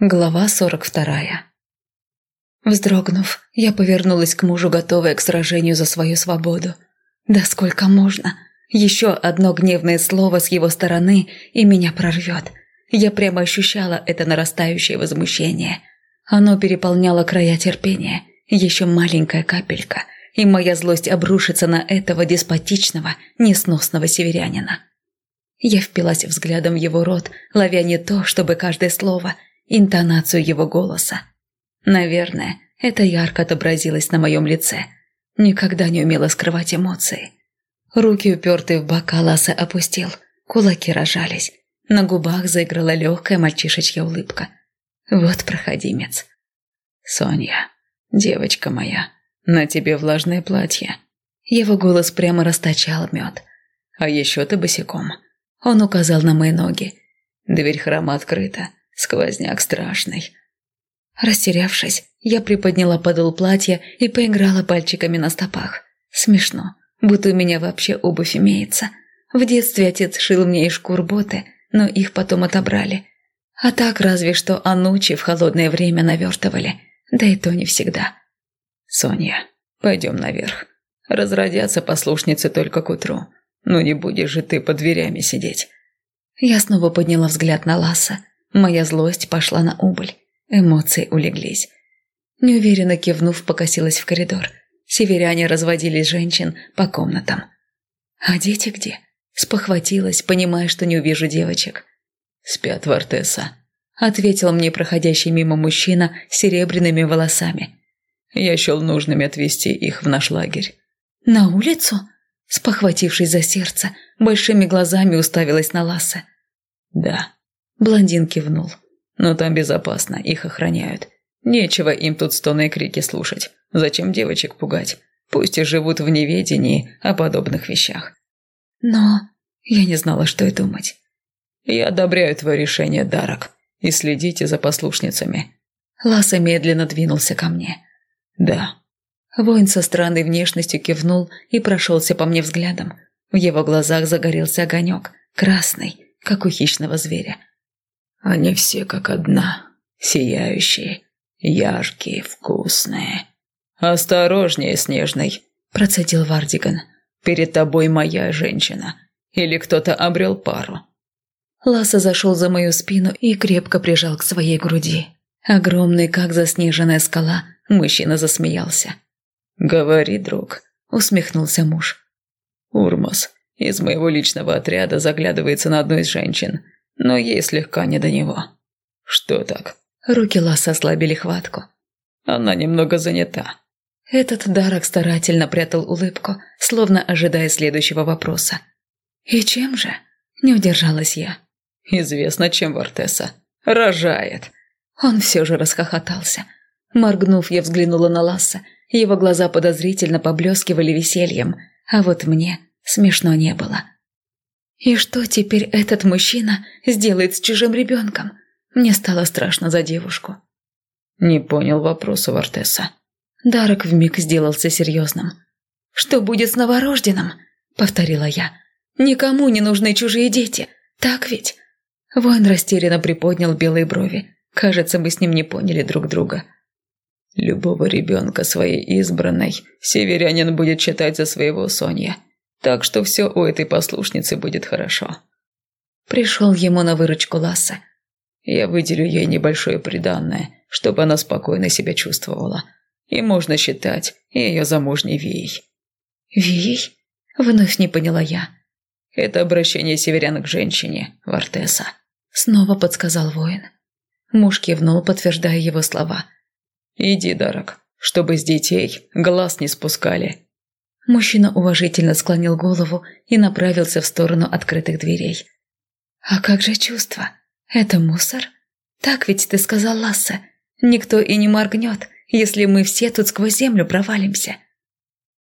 Глава сорок вторая. Вздрогнув, я повернулась к мужу, готовая к сражению за свою свободу. Да сколько можно? Еще одно гневное слово с его стороны, и меня прорвет. Я прямо ощущала это нарастающее возмущение. Оно переполняло края терпения. Еще маленькая капелька, и моя злость обрушится на этого деспотичного, несносного северянина. Я впилась взглядом в его рот, ловя не то, чтобы каждое слово – интонацию его голоса. Наверное, это ярко отобразилось на моем лице. Никогда не умела скрывать эмоции. Руки, упертые в бока, Ласса опустил. Кулаки рожались. На губах заиграла легкая мальчишечья улыбка. Вот проходимец. «Соня, девочка моя, на тебе влажное платье». Его голос прямо расточал мед. «А еще ты босиком». Он указал на мои ноги. Дверь храма открыта. Сквозняк страшный. Растерявшись, я приподняла подол платья и поиграла пальчиками на стопах. Смешно, будто у меня вообще обувь имеется. В детстве отец шил мне из шкур боты, но их потом отобрали. А так разве что анучи в холодное время навертывали, да и то не всегда. «Соня, пойдем наверх. Разродятся послушницы только к утру. Ну не будешь же ты под дверями сидеть». Я снова подняла взгляд на Ласса. Моя злость пошла на убыль. Эмоции улеглись. Неуверенно кивнув, покосилась в коридор. Северяне разводили женщин по комнатам. «А дети где?» Спохватилась, понимая, что не увижу девочек. «Спят в Артеса», — ответил мне проходящий мимо мужчина с серебряными волосами. Я счел нужными отвезти их в наш лагерь. «На улицу?» Спохватившись за сердце, большими глазами уставилась на Ласса. «Да», Блондин кивнул. «Но там безопасно, их охраняют. Нечего им тут стоны и крики слушать. Зачем девочек пугать? Пусть и живут в неведении о подобных вещах». «Но...» Я не знала, что и думать. «Я одобряю твое решение, Дарок, и следите за послушницами». Ласа медленно двинулся ко мне. «Да». Воин со странной внешностью кивнул и прошелся по мне взглядом. В его глазах загорелся огонек, красный, как у хищного зверя. Они все как одна, сияющие, яркие, вкусные. «Осторожнее, Снежный», – процедил Вардиган. «Перед тобой моя женщина. Или кто-то обрел пару». Ласа зашел за мою спину и крепко прижал к своей груди. Огромный, как заснеженная скала, мужчина засмеялся. «Говори, друг», – усмехнулся муж. «Урмас из моего личного отряда заглядывается на одну из женщин – но ей слегка не до него. Что так? Руки Ласса ослабили хватку. Она немного занята. Этот Дарок старательно прятал улыбку, словно ожидая следующего вопроса. «И чем же?» – не удержалась я. «Известно, чем Вартеса. Рожает». Он все же расхохотался. Моргнув, я взглянула на Ласса. Его глаза подозрительно поблескивали весельем, а вот мне смешно не было. И что теперь этот мужчина сделает с чужим ребенком? Мне стало страшно за девушку. Не понял вопроса Вартеса. Дарок вмиг сделался серьезным. «Что будет с новорожденным?» – повторила я. «Никому не нужны чужие дети, так ведь?» Воин растерянно приподнял белые брови. Кажется, мы с ним не поняли друг друга. «Любого ребенка своей избранной северянин будет считать за своего Сонья», так что все у этой послушницы будет хорошо. Пришел ему на выручку Ласса. Я выделю ей небольшое приданное, чтобы она спокойно себя чувствовала. И можно считать ее замужней Вией. Вией? Вновь не поняла я. Это обращение северян к женщине, Вартеса. Снова подсказал воин. Муж кивнул, подтверждая его слова. «Иди, Дарок, чтобы с детей глаз не спускали Мужчина уважительно склонил голову и направился в сторону открытых дверей. «А как же чувство? Это мусор? Так ведь ты сказал, Лассе. Никто и не моргнет, если мы все тут сквозь землю провалимся».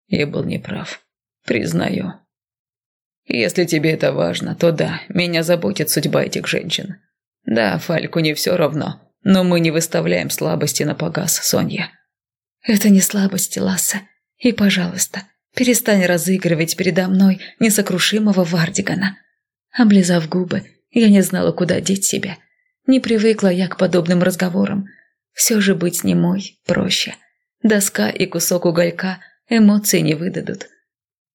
Я был неправ. Признаю. Если тебе это важно, то да, меня заботит судьба этих женщин. Да, Фальку не все равно, но мы не выставляем слабости на погас, Сонья. Это не слабости, Лассе. И, пожалуйста, Перестань разыгрывать передо мной несокрушимого Вардигана. Облизав губы, я не знала, куда деть себя. Не привыкла я к подобным разговорам. Все же быть немой проще. Доска и кусок уголька эмоции не выдадут.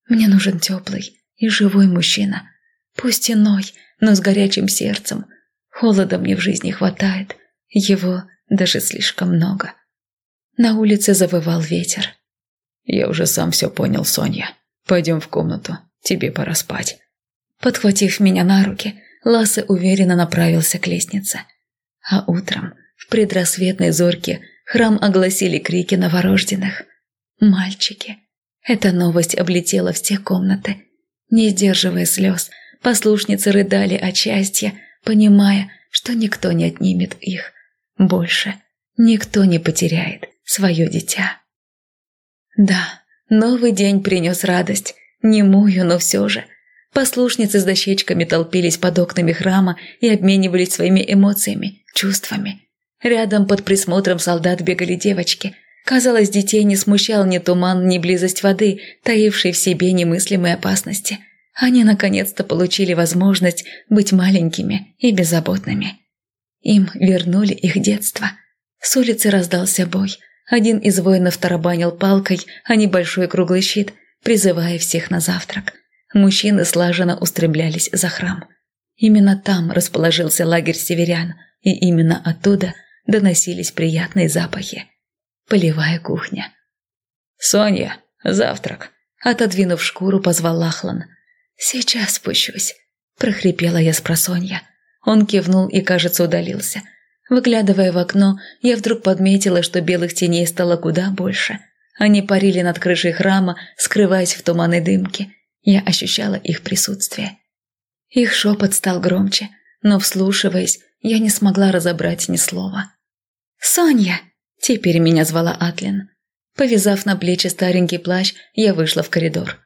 Мне нужен теплый и живой мужчина. Пусть иной, но с горячим сердцем. Холода мне в жизни хватает. Его даже слишком много. На улице завывал ветер. «Я уже сам все понял, Соня. Пойдем в комнату. Тебе пора спать». Подхватив меня на руки, Лассе уверенно направился к лестнице. А утром, в предрассветной зорке, храм огласили крики новорожденных. «Мальчики!» Эта новость облетела все комнаты. Не сдерживая слез, послушницы рыдали от счастья, понимая, что никто не отнимет их. Больше никто не потеряет свое дитя. Да, новый день принес радость, немую, но все же. Послушницы с дощечками толпились под окнами храма и обменивались своими эмоциями, чувствами. Рядом под присмотром солдат бегали девочки. Казалось, детей не смущал ни туман, ни близость воды, таившей в себе немыслимые опасности. Они наконец-то получили возможность быть маленькими и беззаботными. Им вернули их детство. С улицы раздался бой. Один из воинов тарабанил палкой, а небольшой круглый щит, призывая всех на завтрак. Мужчины слаженно устремлялись за храм. Именно там расположился лагерь северян, и именно оттуда доносились приятные запахи. Полевая кухня. «Соня, завтрак!» Отодвинув шкуру, позвал Лахлан. «Сейчас спущусь», – прохрипела я с просонья. Он кивнул и, кажется, удалился – Выглядывая в окно, я вдруг подметила, что белых теней стало куда больше. Они парили над крышей храма, скрываясь в туманной дымке. Я ощущала их присутствие. Их шепот стал громче, но, вслушиваясь, я не смогла разобрать ни слова. «Соня!» – теперь меня звала Атлин. Повязав на плечи старенький плащ, я вышла в коридор.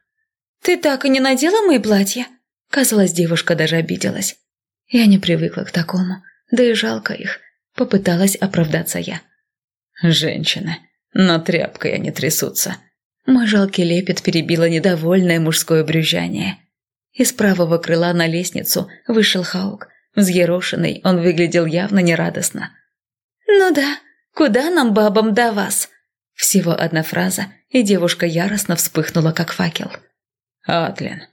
«Ты так и не надела мои платья?» Казалось, девушка даже обиделась. Я не привыкла к такому, да и жалко их – Попыталась оправдаться я. «Женщины, но тряпкой они трясутся». Мой жалкий лепет перебило недовольное мужское брюзжание. Из правого крыла на лестницу вышел Хаук. Взъерошенный, он выглядел явно нерадостно. «Ну да, куда нам, бабам, до вас?» Всего одна фраза, и девушка яростно вспыхнула, как факел. «Атлин».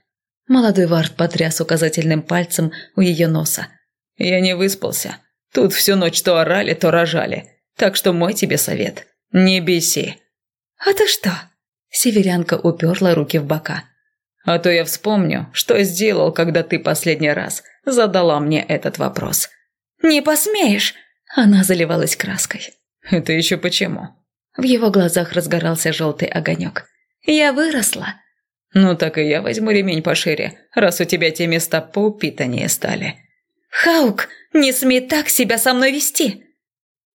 Молодой вард потряс указательным пальцем у ее носа. «Я не выспался. Тут всю ночь то орали, то рожали. Так что мой тебе совет. Не беси». «А ты что?» Северянка уперла руки в бока. «А то я вспомню, что сделал, когда ты последний раз задала мне этот вопрос». «Не посмеешь!» Она заливалась краской. «Это еще почему?» В его глазах разгорался желтый огонек. «Я выросла». «Ну так и я возьму ремень пошире, раз у тебя те места поупитаннее стали». «Хаук, не смей так себя со мной вести!»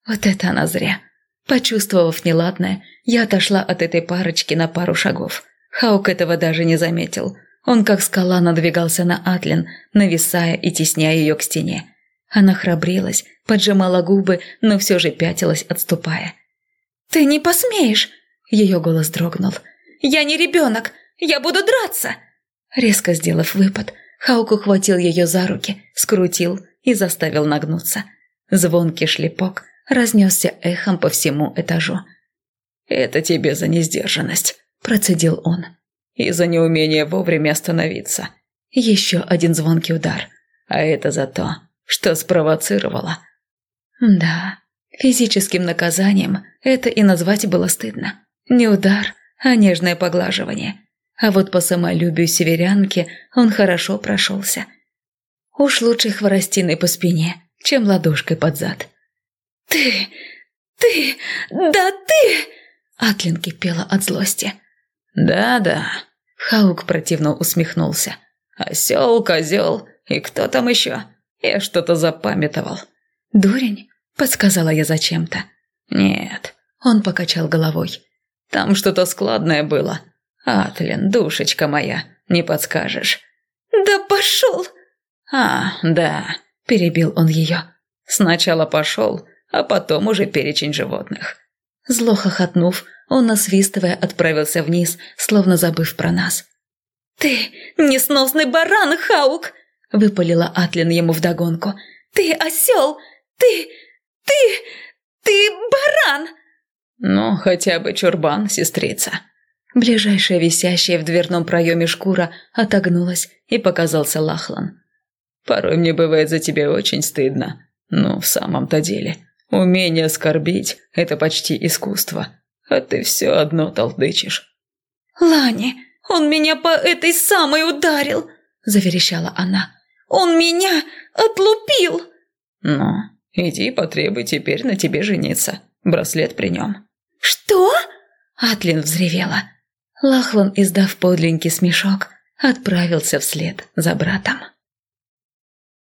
Вот это она зря. Почувствовав неладное, я отошла от этой парочки на пару шагов. Хаук этого даже не заметил. Он как скала надвигался на Атлин, нависая и тесняя ее к стене. Она храбрилась, поджимала губы, но все же пятилась, отступая. «Ты не посмеешь!» Ее голос дрогнул. «Я не ребенок! Я буду драться!» Резко сделав выпад, Хаук ухватил ее за руки, скрутил и заставил нагнуться. Звонкий шлепок разнесся эхом по всему этажу. «Это тебе за несдержанность», – процедил он. «И за неумение вовремя остановиться». Еще один звонкий удар. А это за то, что спровоцировала. Да, физическим наказанием это и назвать было стыдно. Не удар, а нежное поглаживание. А вот по самолюбию северянки он хорошо прошелся. Уж лучше хворостиной по спине, чем ладошкой под зад. «Ты! Ты! Да ты!» Атлин кипела от злости. «Да-да», — Хаук противно усмехнулся. «Осел, козел и кто там еще? Я что-то запамятовал». «Дурень?» — подсказала я зачем-то. «Нет», — он покачал головой. «Там что-то складное было. Атлин, душечка моя, не подскажешь?» «Да пошел!» «А, да», – перебил он ее. «Сначала пошел, а потом уже перечень животных». Зло хохотнув, он, насвистывая, отправился вниз, словно забыв про нас. «Ты несносный баран, Хаук!» – выпалила Атлин ему вдогонку. «Ты осел! Ты... ты... ты баран!» «Ну, хотя бы чурбан, сестрица». Ближайшая висящая в дверном проеме шкура отогнулась, и показался Лахлан. «Порой мне бывает за тебя очень стыдно. Ну, в самом-то деле, умение оскорбить – это почти искусство, а ты все одно толдычишь». «Лани, он меня по этой самой ударил!» – заверещала она. «Он меня отлупил!» «Ну, иди потребуй теперь на тебе жениться. Браслет при нем». «Что?» – Атлин взревела. Лахлан, издав подленький смешок, отправился вслед за братом.